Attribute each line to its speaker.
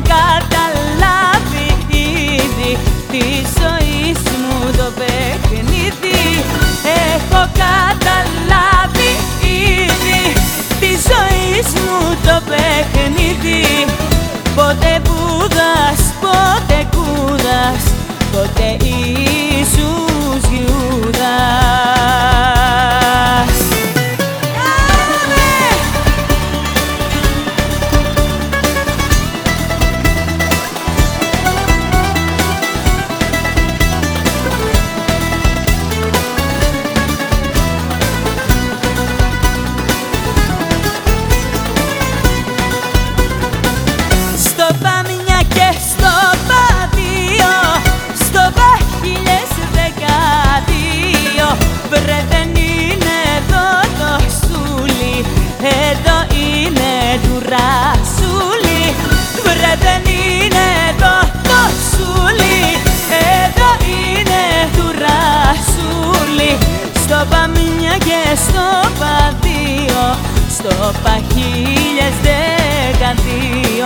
Speaker 1: καταλάβει ήδη τι στο παχίλιες δεκατή